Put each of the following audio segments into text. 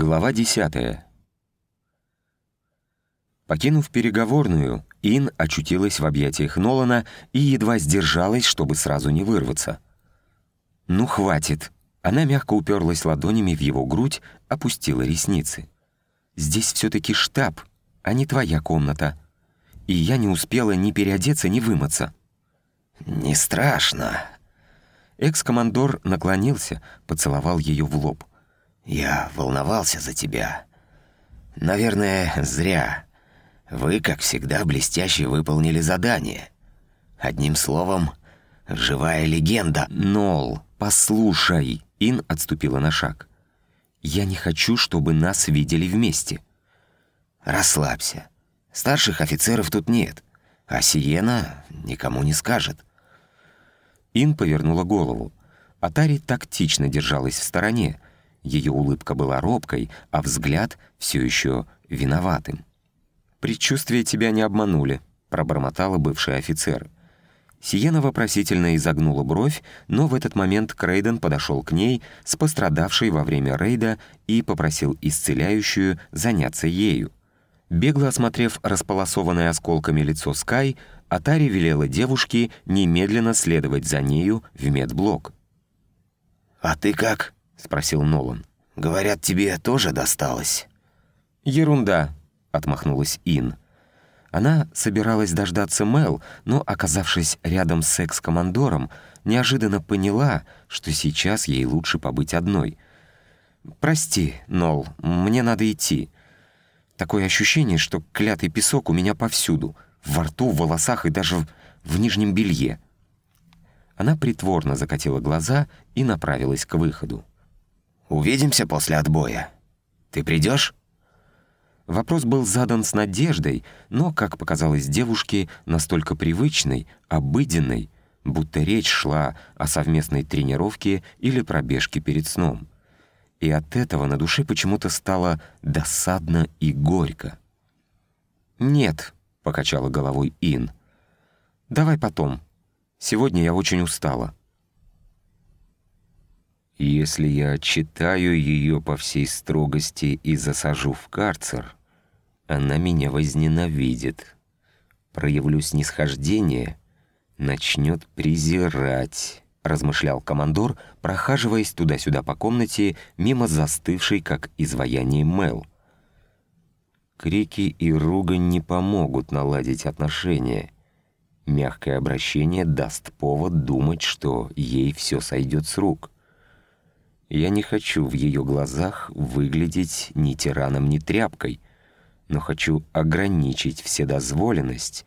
Глава 10 Покинув переговорную, Ин очутилась в объятиях Нолана и едва сдержалась, чтобы сразу не вырваться. «Ну, хватит!» Она мягко уперлась ладонями в его грудь, опустила ресницы. «Здесь все-таки штаб, а не твоя комната. И я не успела ни переодеться, ни вымыться». «Не страшно». Экс-командор наклонился, поцеловал ее в лоб. «Я волновался за тебя. Наверное, зря. Вы, как всегда, блестяще выполнили задание. Одним словом, живая легенда». «Нол, послушай!» Ин отступила на шаг. «Я не хочу, чтобы нас видели вместе». «Расслабься. Старших офицеров тут нет, а Сиена никому не скажет». Ин повернула голову. Атари тактично держалась в стороне, ее улыбка была робкой, а взгляд все еще виноватым. «Предчувствия тебя не обманули», — пробормотала бывший офицер. Сиена вопросительно изогнула бровь, но в этот момент Крейден подошел к ней с пострадавшей во время рейда и попросил исцеляющую заняться ею. Бегло осмотрев располосованное осколками лицо Скай, Атари велела девушке немедленно следовать за нею в медблок. «А ты как?» — спросил Нолан. «Говорят, тебе тоже досталось». «Ерунда», — отмахнулась Ин. Она собиралась дождаться Мел, но, оказавшись рядом с экс-командором, неожиданно поняла, что сейчас ей лучше побыть одной. «Прости, Нол, мне надо идти. Такое ощущение, что клятый песок у меня повсюду, во рту, в волосах и даже в, в нижнем белье». Она притворно закатила глаза и направилась к выходу. Увидимся после отбоя. Ты придешь? Вопрос был задан с надеждой, но, как показалось девушке, настолько привычной, обыденной, будто речь шла о совместной тренировке или пробежке перед сном. И от этого на душе почему-то стало досадно и горько. «Нет», — покачала головой Ин. «Давай потом. Сегодня я очень устала». Если я отчитаю ее по всей строгости и засажу в карцер, она меня возненавидит. Проявлю снисхождение, начнет презирать, размышлял командор, прохаживаясь туда-сюда по комнате, мимо застывшей, как изваяние Мел. Крики и ругань не помогут наладить отношения. Мягкое обращение даст повод думать, что ей все сойдет с рук — я не хочу в ее глазах выглядеть ни тираном, ни тряпкой, но хочу ограничить вседозволенность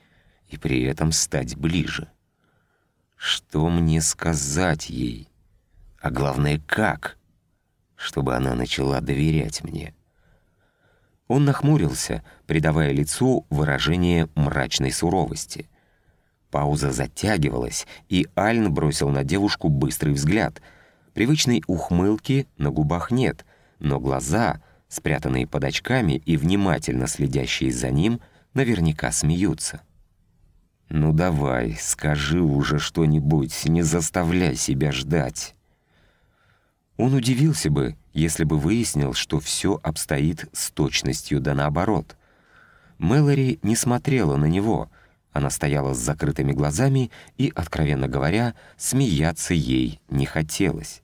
и при этом стать ближе. Что мне сказать ей? А главное, как? Чтобы она начала доверять мне. Он нахмурился, придавая лицу выражение мрачной суровости. Пауза затягивалась, и Альн бросил на девушку быстрый взгляд — Привычной ухмылки на губах нет, но глаза, спрятанные под очками и внимательно следящие за ним, наверняка смеются. «Ну давай, скажи уже что-нибудь, не заставляй себя ждать». Он удивился бы, если бы выяснил, что все обстоит с точностью да наоборот. Мэлори не смотрела на него, она стояла с закрытыми глазами и, откровенно говоря, смеяться ей не хотелось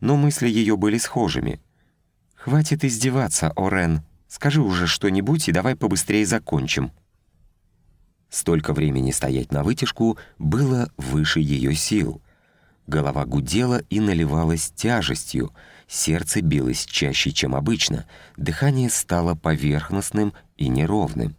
но мысли ее были схожими. «Хватит издеваться, Орен. Скажи уже что-нибудь и давай побыстрее закончим». Столько времени стоять на вытяжку было выше ее сил. Голова гудела и наливалась тяжестью, сердце билось чаще, чем обычно, дыхание стало поверхностным и неровным.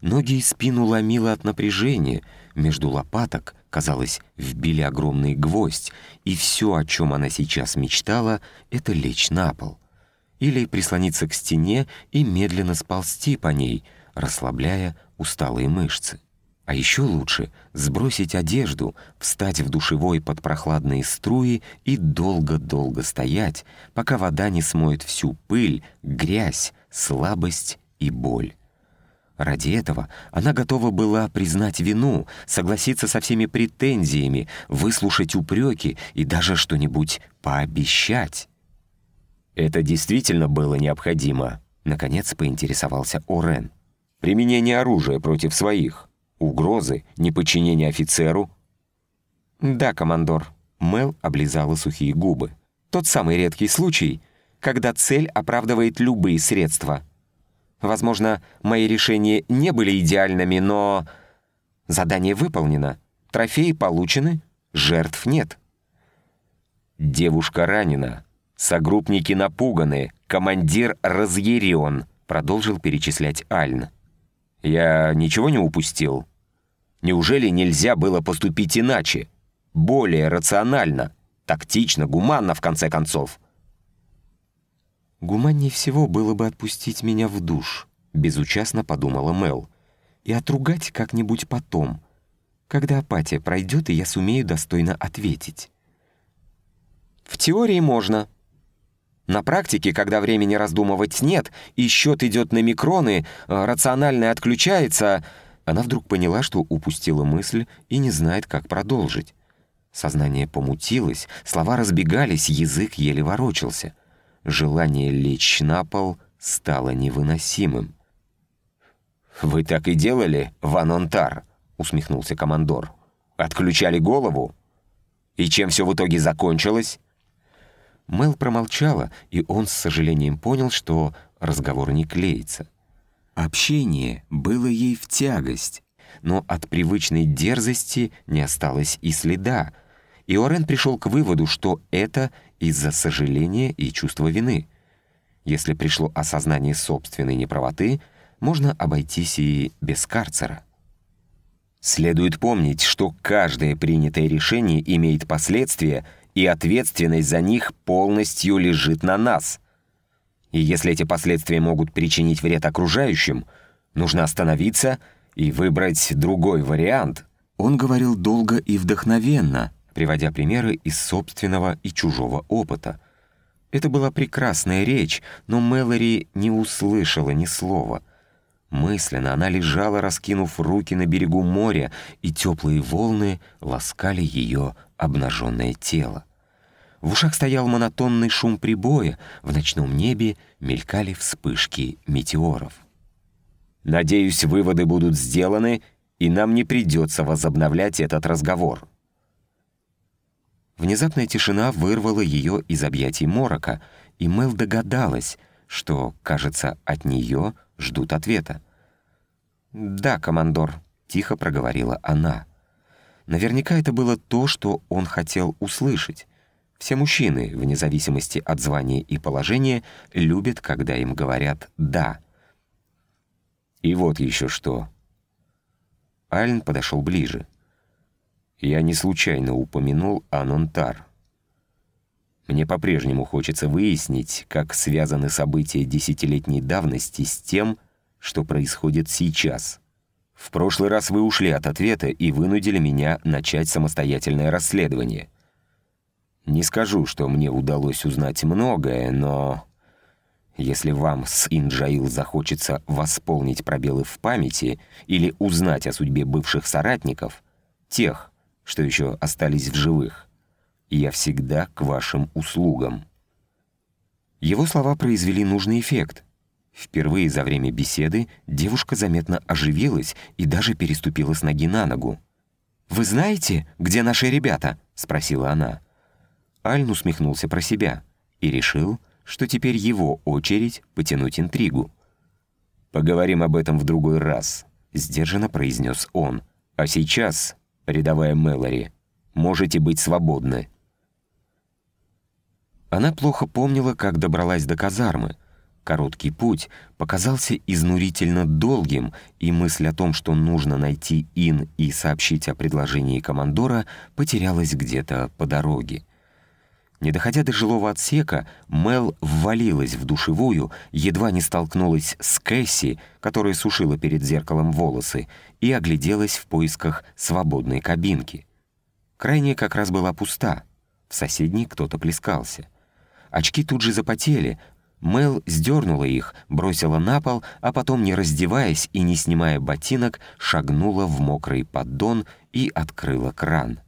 Ноги и спину ломило от напряжения, между лопаток казалось, вбили огромный гвоздь, и все, о чем она сейчас мечтала, это лечь на пол. Или прислониться к стене и медленно сползти по ней, расслабляя усталые мышцы. А еще лучше сбросить одежду, встать в душевой под прохладные струи и долго-долго стоять, пока вода не смоет всю пыль, грязь, слабость и боль. Ради этого она готова была признать вину, согласиться со всеми претензиями, выслушать упреки и даже что-нибудь пообещать. «Это действительно было необходимо?» Наконец поинтересовался Орен. «Применение оружия против своих, угрозы, неподчинение офицеру?» «Да, командор», — Мел облизала сухие губы. «Тот самый редкий случай, когда цель оправдывает любые средства. Возможно, мои решения не были идеальными, но задание выполнено, трофеи получены, жертв нет». «Девушка ранена, согруппники напуганы, командир разъярен», продолжил перечислять Альн. «Я ничего не упустил? Неужели нельзя было поступить иначе? Более рационально, тактично, гуманно, в конце концов?» «Гуманнее всего было бы отпустить меня в душ», — безучастно подумала Мел, «и отругать как-нибудь потом, когда апатия пройдет, и я сумею достойно ответить». В теории можно. На практике, когда времени раздумывать нет, и счет идет на микроны, э, рациональное отключается, она вдруг поняла, что упустила мысль и не знает, как продолжить. Сознание помутилось, слова разбегались, язык еле ворочался. Желание лечь на пол стало невыносимым. «Вы так и делали, Ванонтар?» — усмехнулся командор. «Отключали голову? И чем все в итоге закончилось?» Мел промолчала, и он с сожалением понял, что разговор не клеится. Общение было ей в тягость, но от привычной дерзости не осталось и следа, и Орен пришел к выводу, что это из-за сожаления и чувства вины. Если пришло осознание собственной неправоты, можно обойтись и без карцера. Следует помнить, что каждое принятое решение имеет последствия — и ответственность за них полностью лежит на нас. И если эти последствия могут причинить вред окружающим, нужно остановиться и выбрать другой вариант. Он говорил долго и вдохновенно, приводя примеры из собственного и чужого опыта. Это была прекрасная речь, но Мэлори не услышала ни слова. Мысленно она лежала, раскинув руки на берегу моря, и теплые волны ласкали ее обнаженное тело. В ушах стоял монотонный шум прибоя, в ночном небе мелькали вспышки метеоров. «Надеюсь, выводы будут сделаны, и нам не придется возобновлять этот разговор». Внезапная тишина вырвала ее из объятий морока, и Мел догадалась, что, кажется, от нее ждут ответа. «Да, командор», — тихо проговорила она. Наверняка это было то, что он хотел услышать. Все мужчины, вне зависимости от звания и положения, любят, когда им говорят «да». И вот еще что. Альн подошел ближе. Я не случайно упомянул Анонтар. Мне по-прежнему хочется выяснить, как связаны события десятилетней давности с тем, что происходит сейчас. В прошлый раз вы ушли от ответа и вынудили меня начать самостоятельное расследование — не скажу, что мне удалось узнать многое, но... Если вам с Инджаил захочется восполнить пробелы в памяти или узнать о судьбе бывших соратников, тех, что еще остались в живых, я всегда к вашим услугам». Его слова произвели нужный эффект. Впервые за время беседы девушка заметно оживилась и даже переступила с ноги на ногу. «Вы знаете, где наши ребята?» — спросила она. Альн усмехнулся про себя и решил, что теперь его очередь потянуть интригу. «Поговорим об этом в другой раз», — сдержанно произнес он. «А сейчас, рядовая Мэлори, можете быть свободны». Она плохо помнила, как добралась до казармы. Короткий путь показался изнурительно долгим, и мысль о том, что нужно найти Ин и сообщить о предложении командора, потерялась где-то по дороге. Не доходя до жилого отсека, Мел ввалилась в душевую, едва не столкнулась с Кэсси, которая сушила перед зеркалом волосы, и огляделась в поисках свободной кабинки. Крайняя как раз была пуста, в соседней кто-то плескался. Очки тут же запотели, Мел сдернула их, бросила на пол, а потом, не раздеваясь и не снимая ботинок, шагнула в мокрый поддон и открыла кран —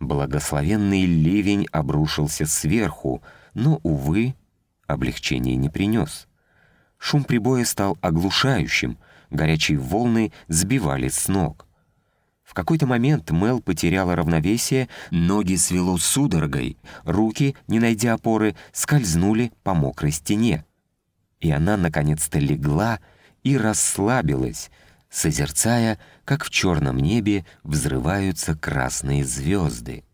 Благословенный ливень обрушился сверху, но, увы, облегчения не принес. Шум прибоя стал оглушающим, горячие волны сбивали с ног. В какой-то момент Мел потеряла равновесие, ноги свело судорогой, руки, не найдя опоры, скользнули по мокрой стене. И она наконец-то легла и расслабилась, созерцая, как в черном небе взрываются красные звезды.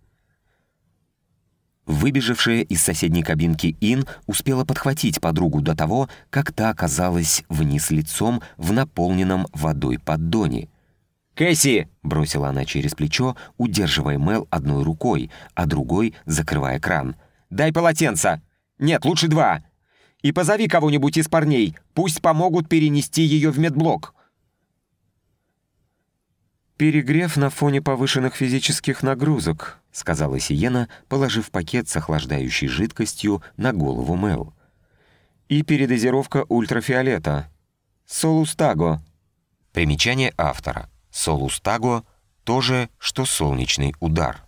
Выбежавшая из соседней кабинки Ин успела подхватить подругу до того, как та оказалась вниз лицом в наполненном водой поддоне. «Кэсси!» — бросила она через плечо, удерживая Мел одной рукой, а другой закрывая кран. «Дай полотенца! Нет, лучше два! И позови кого-нибудь из парней, пусть помогут перенести ее в медблок!» «Перегрев на фоне повышенных физических нагрузок», — сказала Сиена, положив пакет с охлаждающей жидкостью на голову Мел. «И передозировка ультрафиолета. Солустаго». Примечание автора. Солустаго — то же, что солнечный удар.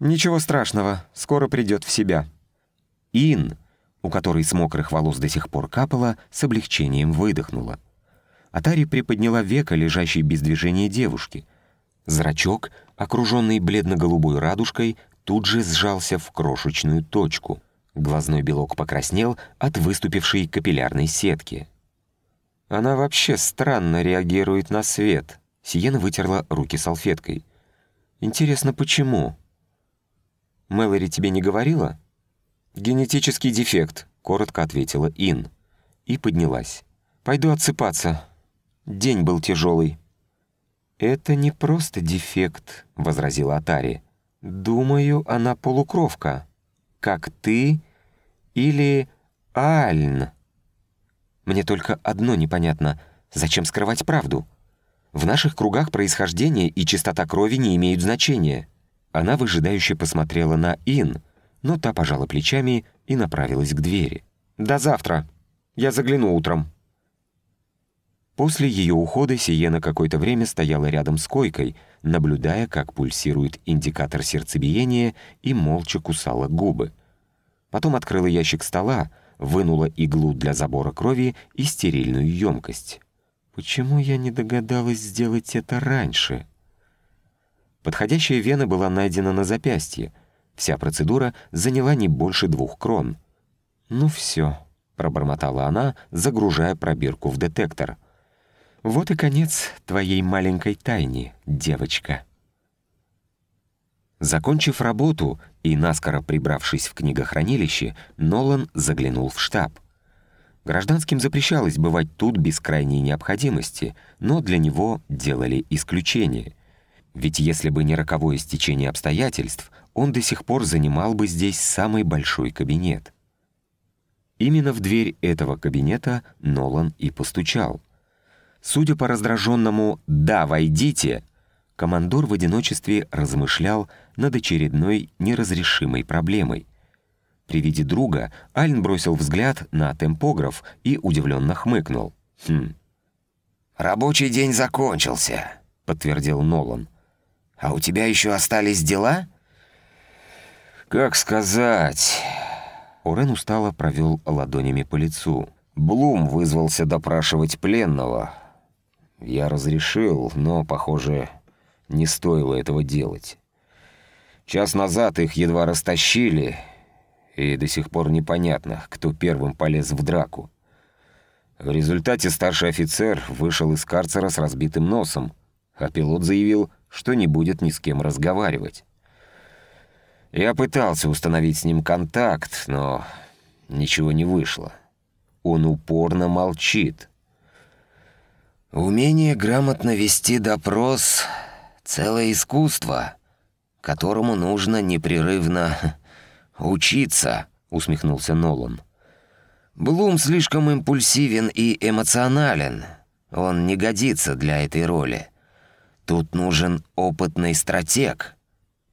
«Ничего страшного, скоро придет в себя». Ин, у которой с мокрых волос до сих пор капало, с облегчением выдохнула. Атари приподняла века, лежащей без движения девушки. Зрачок, окруженный бледно-голубой радужкой, тут же сжался в крошечную точку. Глазной белок покраснел от выступившей капиллярной сетки. «Она вообще странно реагирует на свет», — Сиена вытерла руки салфеткой. «Интересно, почему?» «Мэлори тебе не говорила?» «Генетический дефект», — коротко ответила Ин. И поднялась. «Пойду отсыпаться. День был тяжелый. «Это не просто дефект», — возразила Атари. «Думаю, она полукровка. Как ты или Альн. Мне только одно непонятно. Зачем скрывать правду? В наших кругах происхождение и чистота крови не имеют значения». Она выжидающе посмотрела на Ин, но та пожала плечами и направилась к двери. «До завтра. Я загляну утром». После ее ухода Сиена какое-то время стояла рядом с койкой, наблюдая, как пульсирует индикатор сердцебиения, и молча кусала губы. Потом открыла ящик стола, вынула иглу для забора крови и стерильную емкость. «Почему я не догадалась сделать это раньше?» Подходящая вена была найдена на запястье. Вся процедура заняла не больше двух крон. «Ну все», — пробормотала она, загружая пробирку в детектор — вот и конец твоей маленькой тайне, девочка. Закончив работу и наскоро прибравшись в книгохранилище, Нолан заглянул в штаб. Гражданским запрещалось бывать тут без крайней необходимости, но для него делали исключение. Ведь если бы не роковое стечение обстоятельств, он до сих пор занимал бы здесь самый большой кабинет. Именно в дверь этого кабинета Нолан и постучал — Судя по раздраженному «да, войдите», командор в одиночестве размышлял над очередной неразрешимой проблемой. При виде друга Альн бросил взгляд на темпограф и удивленно хмыкнул. «Хм». «Рабочий день закончился», — подтвердил Нолан. «А у тебя еще остались дела?» «Как сказать...» Орен устало провел ладонями по лицу. Блум вызвался допрашивать пленного, я разрешил, но, похоже, не стоило этого делать. Час назад их едва растащили, и до сих пор непонятно, кто первым полез в драку. В результате старший офицер вышел из карцера с разбитым носом, а пилот заявил, что не будет ни с кем разговаривать. Я пытался установить с ним контакт, но ничего не вышло. Он упорно молчит — Умение грамотно вести допрос — целое искусство, которому нужно непрерывно учиться, усмехнулся Нолан. Блум слишком импульсивен и эмоционален. Он не годится для этой роли. Тут нужен опытный стратег,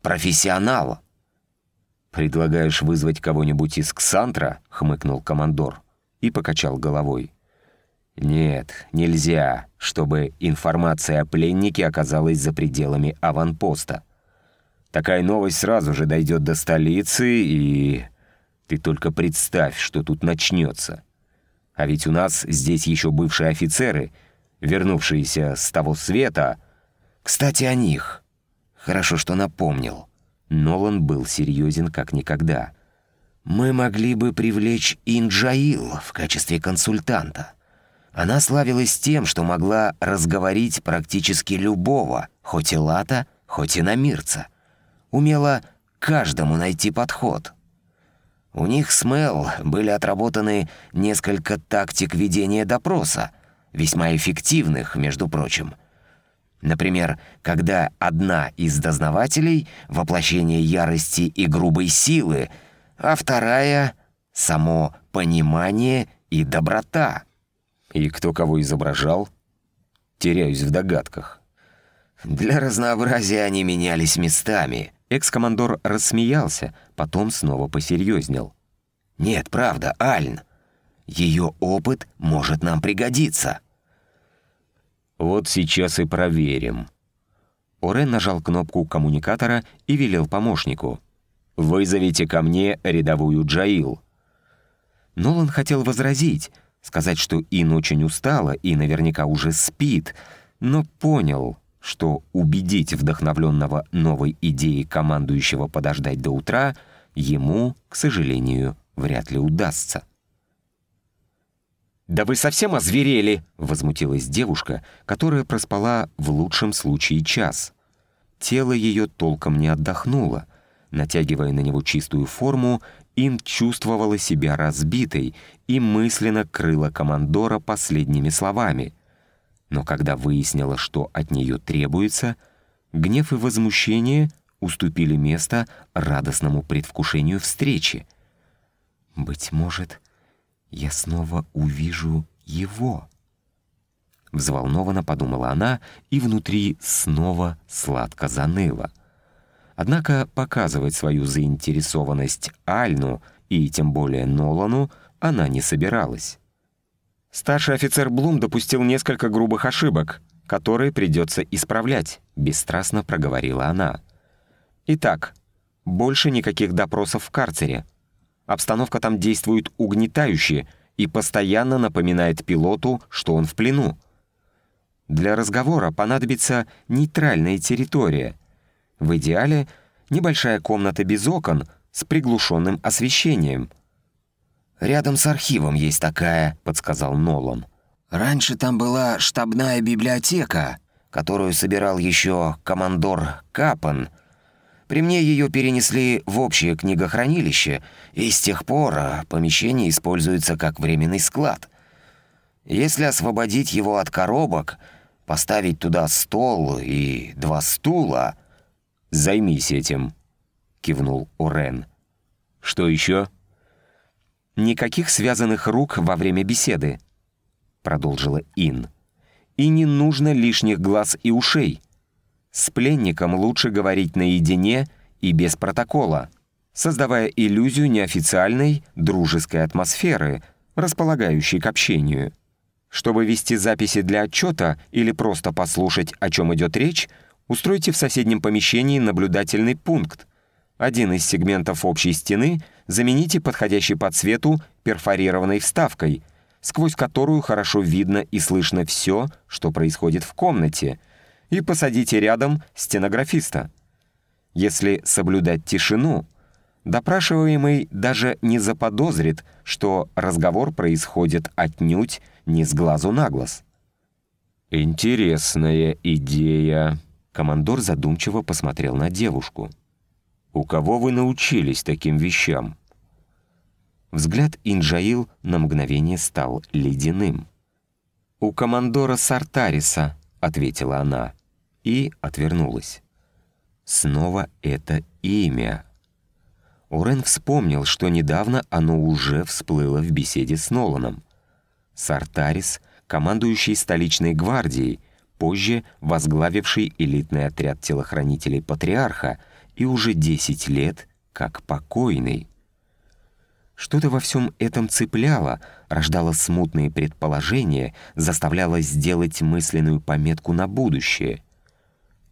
профессионал. «Предлагаешь вызвать кого-нибудь из Ксантра?» — хмыкнул командор и покачал головой. Нет, нельзя, чтобы информация о пленнике оказалась за пределами аванпоста. Такая новость сразу же дойдет до столицы и... Ты только представь, что тут начнется. А ведь у нас здесь еще бывшие офицеры, вернувшиеся с того света. Кстати, о них. Хорошо, что напомнил. Нолан был серьезен как никогда. Мы могли бы привлечь Инджаил в качестве консультанта. Она славилась тем, что могла разговорить практически любого, хоть и лата, хоть и намирца. Умела каждому найти подход — у них с Мел были отработаны несколько тактик ведения допроса, весьма эффективных, между прочим. Например, когда одна из дознавателей — воплощение ярости и грубой силы, а вторая — само понимание и доброта. И кто кого изображал? Теряюсь в догадках. Для разнообразия они менялись местами — Экс-командор рассмеялся, потом снова посерьезнел. «Нет, правда, Альн. Ее опыт может нам пригодиться». «Вот сейчас и проверим». Орен нажал кнопку коммуникатора и велел помощнику. «Вызовите ко мне рядовую Джаил». Нолан хотел возразить, сказать, что Ин очень устала и наверняка уже спит, но понял, что убедить вдохновленного новой идеей командующего подождать до утра ему, к сожалению, вряд ли удастся. «Да вы совсем озверели!» — возмутилась девушка, которая проспала в лучшем случае час. Тело ее толком не отдохнуло. Натягивая на него чистую форму, Ин чувствовала себя разбитой и мысленно крыла командора последними словами — но когда выяснила, что от нее требуется, гнев и возмущение уступили место радостному предвкушению встречи. «Быть может, я снова увижу его». Взволнованно подумала она, и внутри снова сладко заныло. Однако показывать свою заинтересованность Альну и тем более Нолану она не собиралась. Старший офицер Блум допустил несколько грубых ошибок, которые придется исправлять, бесстрастно проговорила она. Итак, больше никаких допросов в карцере. Обстановка там действует угнетающе и постоянно напоминает пилоту, что он в плену. Для разговора понадобится нейтральная территория. В идеале небольшая комната без окон с приглушенным освещением — «Рядом с архивом есть такая», — подсказал Нолан. «Раньше там была штабная библиотека, которую собирал еще командор Капан. При мне ее перенесли в общее книгохранилище, и с тех пор помещение используется как временный склад. Если освободить его от коробок, поставить туда стол и два стула...» «Займись этим», — кивнул Урен. «Что еще?» «Никаких связанных рук во время беседы», — продолжила Ин. «И не нужно лишних глаз и ушей. С пленником лучше говорить наедине и без протокола, создавая иллюзию неофициальной дружеской атмосферы, располагающей к общению. Чтобы вести записи для отчета или просто послушать, о чем идет речь, устройте в соседнем помещении наблюдательный пункт. Один из сегментов общей стены — замените подходящей по цвету перфорированной вставкой, сквозь которую хорошо видно и слышно все, что происходит в комнате, и посадите рядом стенографиста. Если соблюдать тишину, допрашиваемый даже не заподозрит, что разговор происходит отнюдь не с глазу на глаз. «Интересная идея», — командор задумчиво посмотрел на девушку. «У кого вы научились таким вещам?» Взгляд Инджаил на мгновение стал ледяным. «У командора Сартариса», — ответила она, и отвернулась. Снова это имя. Орен вспомнил, что недавно оно уже всплыло в беседе с Ноланом. Сартарис, командующий столичной гвардией, позже возглавивший элитный отряд телохранителей Патриарха и уже 10 лет как покойный. Что-то во всем этом цепляло, рождало смутные предположения, заставляло сделать мысленную пометку на будущее.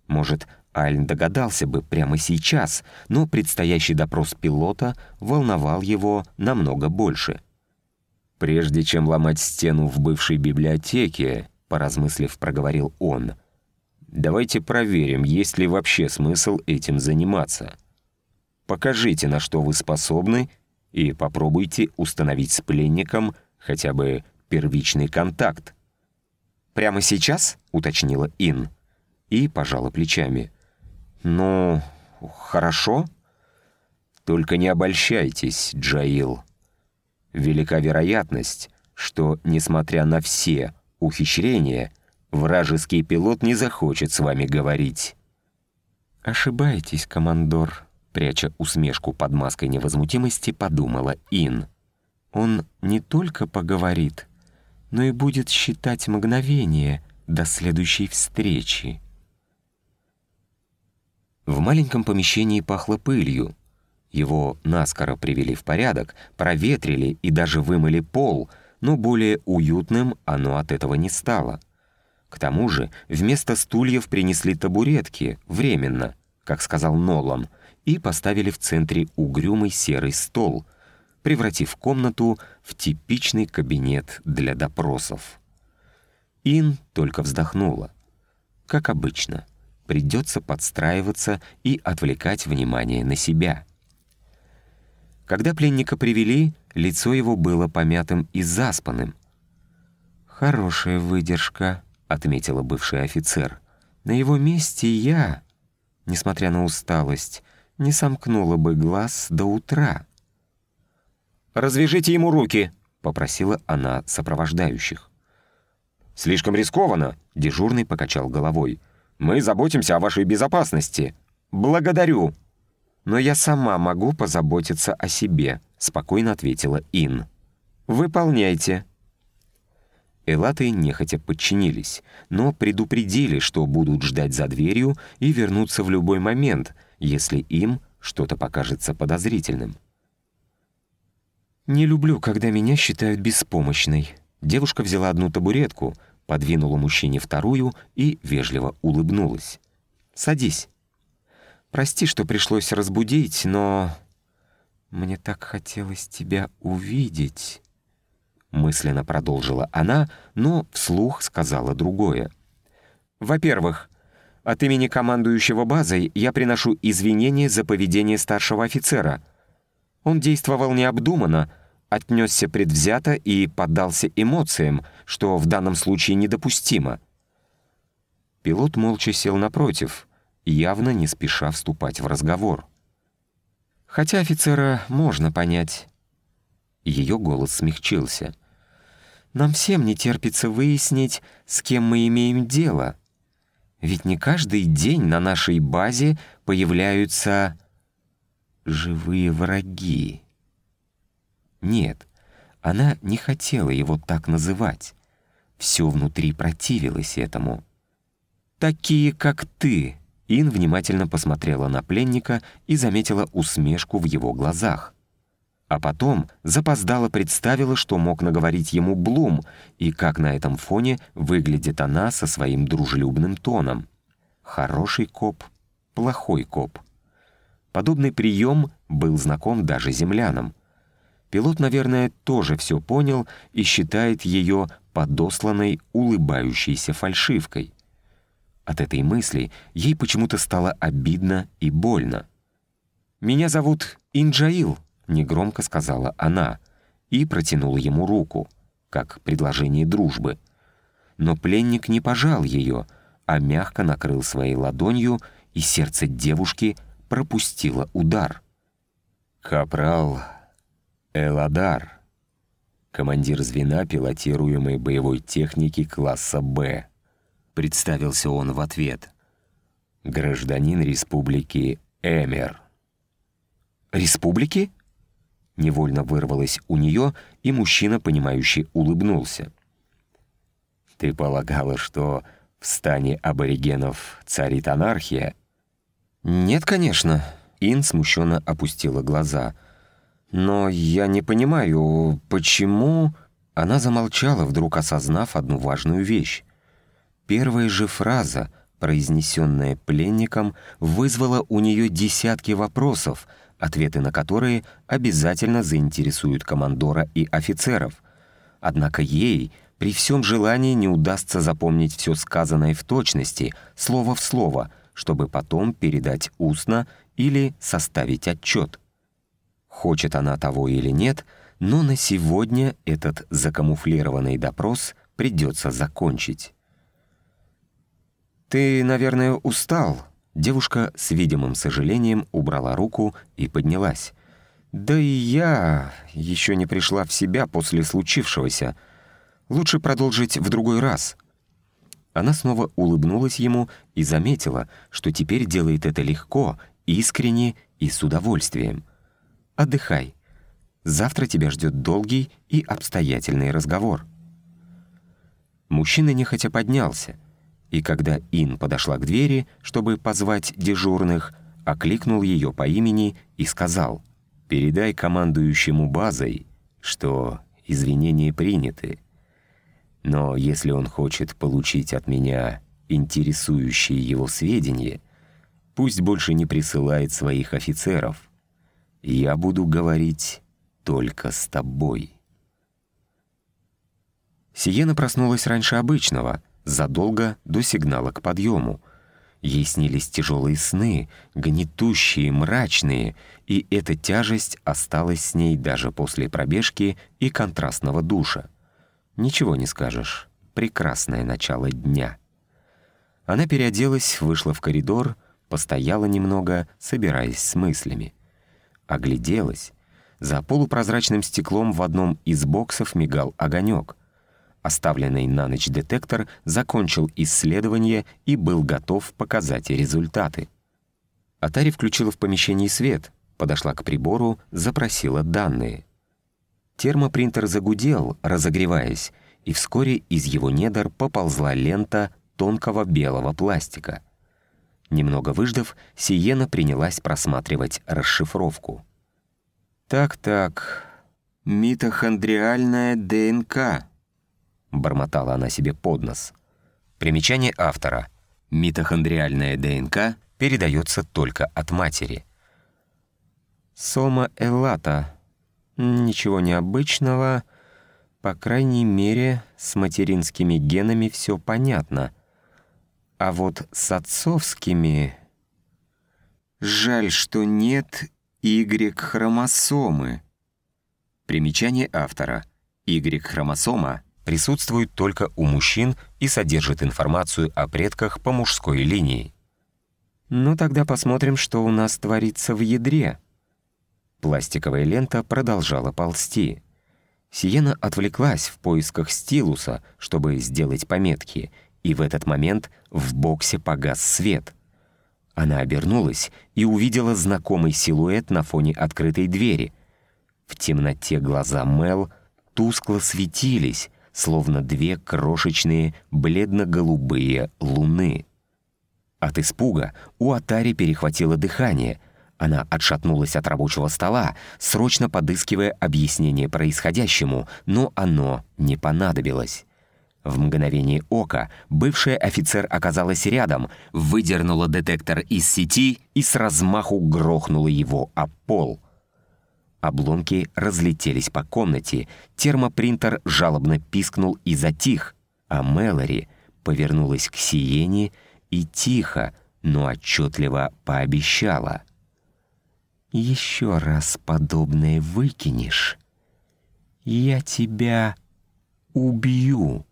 Может, Альн догадался бы прямо сейчас, но предстоящий допрос пилота волновал его намного больше. «Прежде чем ломать стену в бывшей библиотеке», — поразмыслив, проговорил он, «давайте проверим, есть ли вообще смысл этим заниматься. Покажите, на что вы способны, и попробуйте установить с пленником хотя бы первичный контакт». «Прямо сейчас?» — уточнила Ин. И пожала плечами. «Ну, хорошо». «Только не обольщайтесь, Джаил. Велика вероятность, что, несмотря на все ухищрения, вражеский пилот не захочет с вами говорить». «Ошибаетесь, командор», — пряча усмешку под маской невозмутимости, подумала Ин. «Он не только поговорит, но и будет считать мгновение до следующей встречи». В маленьком помещении пахло пылью. Его наскоро привели в порядок, проветрили и даже вымыли пол, но более уютным оно от этого не стало. К тому же вместо стульев принесли табуретки, временно, как сказал Нолан, и поставили в центре угрюмый серый стол, превратив комнату в типичный кабинет для допросов. Ин только вздохнула. Как обычно — придется подстраиваться и отвлекать внимание на себя. Когда пленника привели, лицо его было помятым и заспанным. «Хорошая выдержка», — отметила бывший офицер. «На его месте я, несмотря на усталость, не сомкнула бы глаз до утра». «Развяжите ему руки», — попросила она сопровождающих. «Слишком рискованно», — дежурный покачал головой. Мы заботимся о вашей безопасности. Благодарю. Но я сама могу позаботиться о себе, спокойно ответила Ин. Выполняйте. Элаты нехотя подчинились, но предупредили, что будут ждать за дверью и вернуться в любой момент, если им что-то покажется подозрительным. «Не люблю, когда меня считают беспомощной». Девушка взяла одну табуретку, подвинула мужчине вторую и вежливо улыбнулась. «Садись. Прости, что пришлось разбудить, но... Мне так хотелось тебя увидеть». Мысленно продолжила она, но вслух сказала другое. «Во-первых, от имени командующего базой я приношу извинения за поведение старшего офицера. Он действовал необдуманно, отнесся предвзято и поддался эмоциям, что в данном случае недопустимо. Пилот молча сел напротив, явно не спеша вступать в разговор. Хотя офицера можно понять. Ее голос смягчился. «Нам всем не терпится выяснить, с кем мы имеем дело. Ведь не каждый день на нашей базе появляются живые враги». Нет, она не хотела его так называть. Все внутри противилось этому. «Такие, как ты!» Ин внимательно посмотрела на пленника и заметила усмешку в его глазах. А потом запоздало представила, что мог наговорить ему Блум, и как на этом фоне выглядит она со своим дружелюбным тоном. Хороший коп, плохой коп. Подобный прием был знаком даже землянам. Пилот, наверное, тоже все понял и считает ее подосланной улыбающейся фальшивкой. От этой мысли ей почему-то стало обидно и больно. «Меня зовут Инджаил», — негромко сказала она, и протянула ему руку, как предложение дружбы. Но пленник не пожал ее, а мягко накрыл своей ладонью, и сердце девушки пропустило удар. «Капрал Эладар, командир звена пилотируемой боевой техники класса «Б», представился он в ответ. Гражданин республики Эмер. «Республики?» Невольно вырвалось у нее, и мужчина, понимающий, улыбнулся. «Ты полагала, что в стане аборигенов царит анархия?» «Нет, конечно». Ин смущенно опустила глаза — «Но я не понимаю, почему...» Она замолчала, вдруг осознав одну важную вещь. Первая же фраза произнесенное пленником, вызвало у нее десятки вопросов, ответы на которые обязательно заинтересуют командора и офицеров. Однако ей при всем желании не удастся запомнить все сказанное в точности, слово в слово, чтобы потом передать устно или составить отчет. Хочет она того или нет, но на сегодня этот закамуфлированный допрос придется закончить. «Ты, наверное, устал?» Девушка с видимым сожалением убрала руку и поднялась. «Да и я еще не пришла в себя после случившегося. Лучше продолжить в другой раз». Она снова улыбнулась ему и заметила, что теперь делает это легко, искренне и с удовольствием. «Отдыхай. Завтра тебя ждет долгий и обстоятельный разговор». Мужчина нехотя поднялся, и когда Ин подошла к двери, чтобы позвать дежурных, окликнул ее по имени и сказал «Передай командующему базой, что извинения приняты. Но если он хочет получить от меня интересующие его сведения, пусть больше не присылает своих офицеров. Я буду говорить только с тобой». Сиена проснулась раньше обычного, задолго до сигнала к подъему. Ей снились тяжелые сны, гнетущие, мрачные, и эта тяжесть осталась с ней даже после пробежки и контрастного душа. Ничего не скажешь. Прекрасное начало дня. Она переоделась, вышла в коридор, постояла немного, собираясь с мыслями. Огляделась. За полупрозрачным стеклом в одном из боксов мигал огонек. Оставленный на ночь детектор закончил исследование и был готов показать результаты. Атари включила в помещении свет, подошла к прибору, запросила данные. Термопринтер загудел, разогреваясь, и вскоре из его недр поползла лента тонкого белого пластика. Немного выждав, Сиена принялась просматривать расшифровку. «Так-так, митохондриальная ДНК», — бормотала она себе под нос. Примечание автора. Митохондриальная ДНК передается только от матери. «Сома элата. Ничего необычного. По крайней мере, с материнскими генами все понятно. А вот с отцовскими... Жаль, что нет Y-хромосомы». Примечание автора. Y-хромосома — присутствует только у мужчин и содержит информацию о предках по мужской линии. Ну тогда посмотрим, что у нас творится в ядре. Пластиковая лента продолжала ползти. Сиена отвлеклась в поисках стилуса, чтобы сделать пометки, и в этот момент в боксе погас свет. Она обернулась и увидела знакомый силуэт на фоне открытой двери. В темноте глаза Мел тускло светились, словно две крошечные бледно-голубые луны. От испуга у Атари перехватило дыхание. Она отшатнулась от рабочего стола, срочно подыскивая объяснение происходящему, но оно не понадобилось. В мгновение ока бывший офицер оказалась рядом, выдернула детектор из сети и с размаху грохнула его о пол — Обломки разлетелись по комнате, термопринтер жалобно пискнул и затих, а Мэлори повернулась к Сиене и тихо, но отчетливо пообещала. «Еще раз подобное выкинешь, я тебя убью».